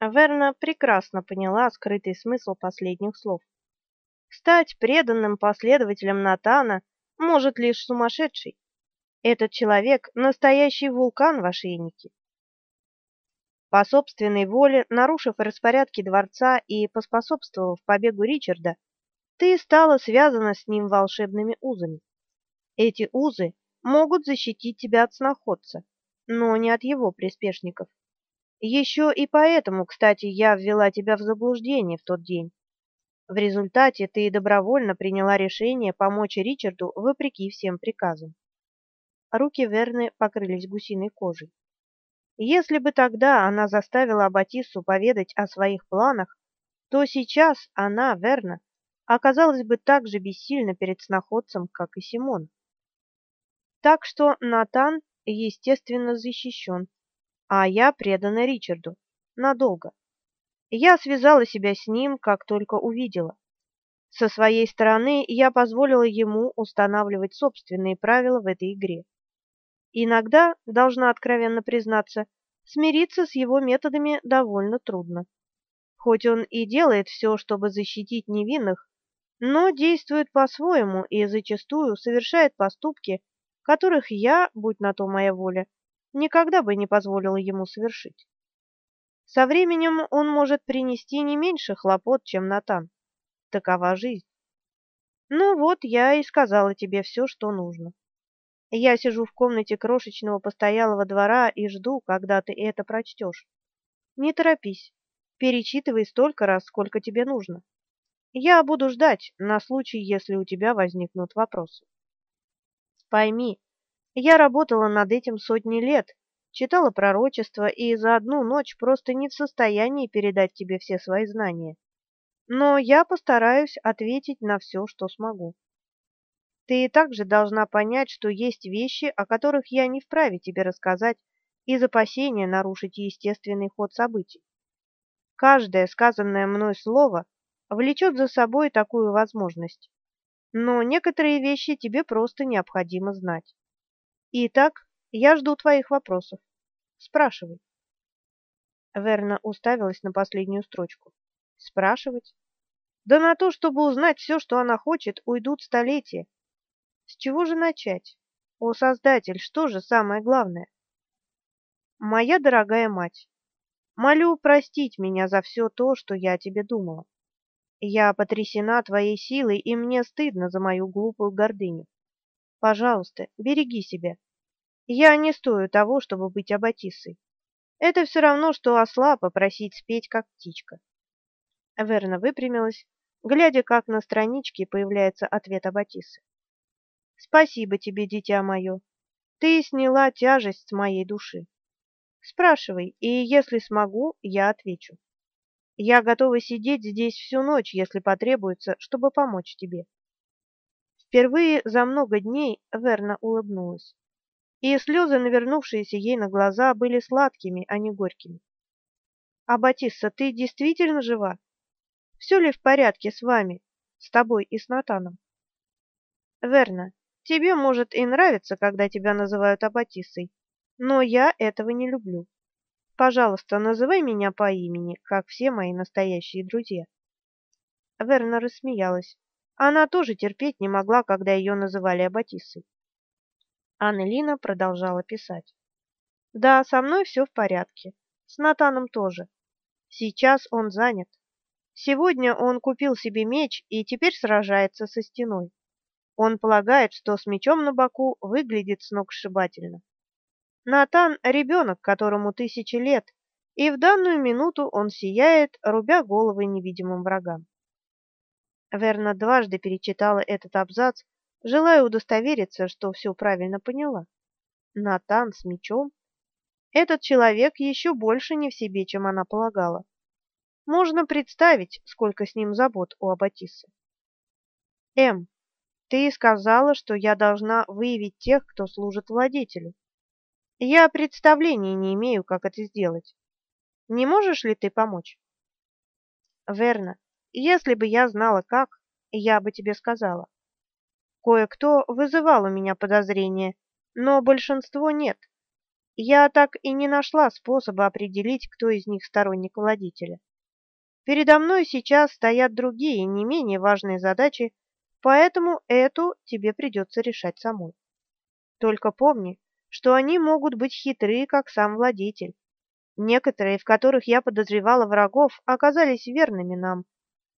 Верна прекрасно поняла скрытый смысл последних слов. Стать преданным последователем Натана может лишь сумасшедший. Этот человек — настоящий вулкан в ошейнике. По собственной воле, нарушив распорядки дворца и поспособствовав побегу Ричарда, ты стала связана с ним волшебными узами. Эти узы могут защитить тебя от сноходца, но не от его приспешников. Еще и поэтому, кстати, я ввела тебя в заблуждение в тот день. В результате ты добровольно приняла решение помочь Ричарду вопреки всем приказам. Руки Верны покрылись гусиной кожей. Если бы тогда она заставила Аббатиссу поведать о своих планах, то сейчас она, Верна, оказалась бы так же бессильна перед сноходцем, как и Симон. Так что Натан, естественно, защищен, а я предана Ричарду. Надолго. Я связала себя с ним, как только увидела. Со своей стороны я позволила ему устанавливать собственные правила в этой игре. Иногда, должна откровенно признаться, смириться с его методами довольно трудно. Хоть он и делает все, чтобы защитить невинных, но действует по-своему и зачастую совершает поступки, которых я, будь на то моя воля, никогда бы не позволила ему совершить. Со временем он может принести не меньше хлопот, чем Натан. Такова жизнь. Ну вот, я и сказала тебе все, что нужно. Я сижу в комнате крошечного постоялого двора и жду, когда ты это прочтешь. Не торопись. Перечитывай столько раз, сколько тебе нужно. Я буду ждать на случай, если у тебя возникнут вопросы. Пойми, я работала над этим сотни лет, читала пророчества и за одну ночь просто не в состоянии передать тебе все свои знания. Но я постараюсь ответить на все, что смогу. Ты также должна понять, что есть вещи, о которых я не вправе тебе рассказать из опасения нарушить естественный ход событий. Каждое сказанное мной слово влечет за собой такую возможность, но некоторые вещи тебе просто необходимо знать. Итак, я жду твоих вопросов. Спрашивай. Верна уставилась на последнюю строчку. Спрашивать? Да на то, чтобы узнать все, что она хочет, уйдут столетия. С чего же начать? О, Создатель, что же самое главное? Моя дорогая мать, молю простить меня за все то, что я о тебе думала. Я потрясена твоей силой, и мне стыдно за мою глупую гордыню. Пожалуйста, береги себя. Я не стою того, чтобы быть аббатисой. Это все равно, что осла попросить спеть, как птичка. Верна выпрямилась, глядя, как на страничке появляется ответ аббатисы. Спасибо тебе, дитя мое. Ты сняла тяжесть с моей души. Спрашивай, и если смогу, я отвечу. Я готова сидеть здесь всю ночь, если потребуется, чтобы помочь тебе. Впервые за много дней Верна улыбнулась, и слезы, навернувшиеся ей на глаза, были сладкими, а не горькими. А Батисса, ты действительно жива? Все ли в порядке с вами, с тобой и с Натаном? Верна, Тебе, может, и нравится, когда тебя называют Аббатисой, но я этого не люблю. Пожалуйста, называй меня по имени, как все мои настоящие друзья. Верна рассмеялась. Она тоже терпеть не могла, когда ее называли Аббатисой. Аннелина продолжала писать. Да, со мной все в порядке. С Натаном тоже. Сейчас он занят. Сегодня он купил себе меч и теперь сражается со стеной. Он полагает, что с мечом на боку выглядит сногсшибательно. Натан — ребенок, которому тысячи лет, и в данную минуту он сияет, рубя головы невидимым врагам. Верна дважды перечитала этот абзац, желая удостовериться, что все правильно поняла. Натан с мечом? Этот человек еще больше не в себе, чем она полагала. Можно представить, сколько с ним забот у Аббатисы. М. Ты сказала, что я должна выявить тех, кто служит владетелю. Я представления не имею, как это сделать. Не можешь ли ты помочь? Верно. Если бы я знала как, я бы тебе сказала. Кое-кто вызывал у меня подозрения, но большинство нет. Я так и не нашла способа определить, кто из них сторонник владителя. Передо мной сейчас стоят другие, не менее важные задачи, поэтому эту тебе придется решать самой. Только помни, что они могут быть хитры, как сам владетель. Некоторые, в которых я подозревала врагов, оказались верными нам,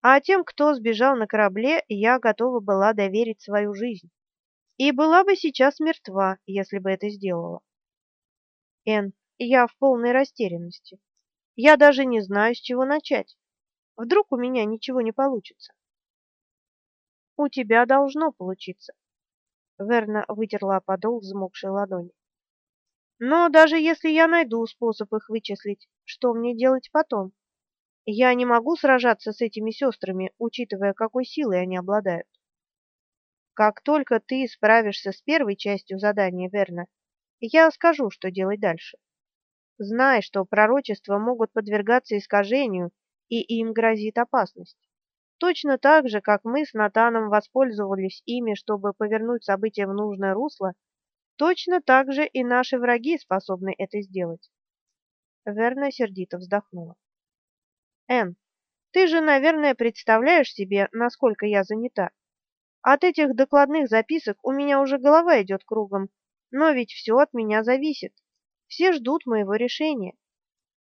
а тем, кто сбежал на корабле, я готова была доверить свою жизнь. И была бы сейчас мертва, если бы это сделала. Эн, я в полной растерянности. Я даже не знаю, с чего начать. Вдруг у меня ничего не получится. У тебя должно получиться. Верна вытерла подол взмокшей ладони. Но даже если я найду способ их вычислить, что мне делать потом? Я не могу сражаться с этими сестрами, учитывая, какой силой они обладают. Как только ты справишься с первой частью задания, Верна, я скажу, что делать дальше. Знай, что пророчества могут подвергаться искажению и им грозит опасность. Точно так же, как мы с Натаном воспользовались ими, чтобы повернуть события в нужное русло, точно так же и наши враги способны это сделать. Верна сердито вздохнула. Эн, ты же, наверное, представляешь себе, насколько я занята. От этих докладных записок у меня уже голова идет кругом, но ведь все от меня зависит. Все ждут моего решения.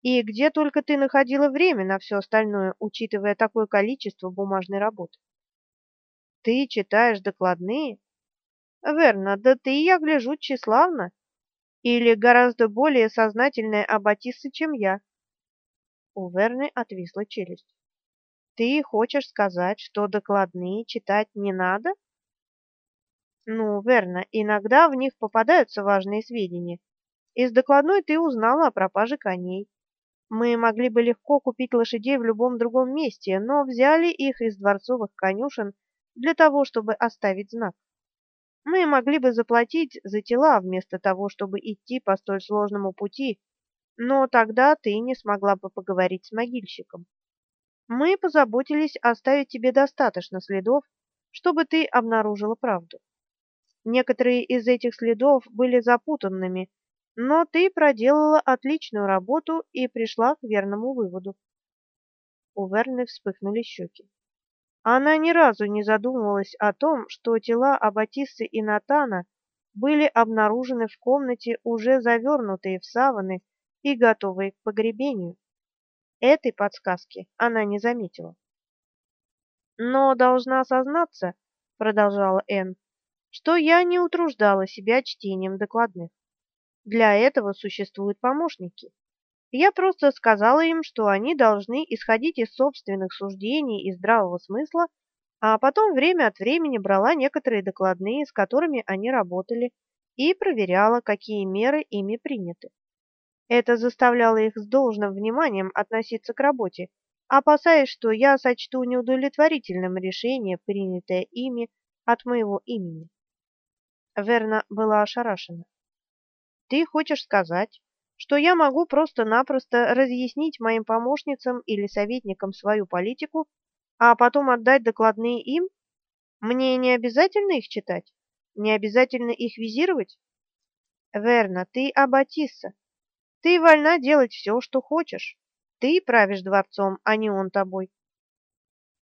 И где только ты находила время на все остальное, учитывая такое количество бумажной работы? Ты читаешь докладные? Верно, да ты, я гляжу, тщеславна. Или гораздо более сознательная аббатисса, чем я. У Верны отвисла челюсть. Ты хочешь сказать, что докладные читать не надо? Ну, верно, иногда в них попадаются важные сведения. Из докладной ты узнала о пропаже коней. Мы могли бы легко купить лошадей в любом другом месте, но взяли их из дворцовых конюшен для того, чтобы оставить знак. Мы могли бы заплатить за тела вместо того, чтобы идти по столь сложному пути, но тогда ты не смогла бы поговорить с могильщиком. Мы позаботились оставить тебе достаточно следов, чтобы ты обнаружила правду. Некоторые из этих следов были запутанными, но ты проделала отличную работу и пришла к верному выводу. У Верны вспыхнули щеки. Она ни разу не задумывалась о том, что тела Аббатиссы и Натана были обнаружены в комнате, уже завернутые в саваны и готовые к погребению. Этой подсказки она не заметила. Но должна сознаться, продолжала Энн, что я не утруждала себя чтением докладных. Для этого существуют помощники. Я просто сказала им, что они должны исходить из собственных суждений и здравого смысла, а потом время от времени брала некоторые докладные, с которыми они работали, и проверяла, какие меры ими приняты. Это заставляло их с должным вниманием относиться к работе, опасаясь, что я сочту неудовлетворительным решение, принятое ими от моего имени. Верна была ошарашена. Ты хочешь сказать, что я могу просто-напросто разъяснить моим помощницам или советникам свою политику, а потом отдать докладные им? Мне не обязательно их читать? Не обязательно их визировать? Верно, ты аббатисса. Ты вольна делать все, что хочешь. Ты правишь дворцом, а не он тобой.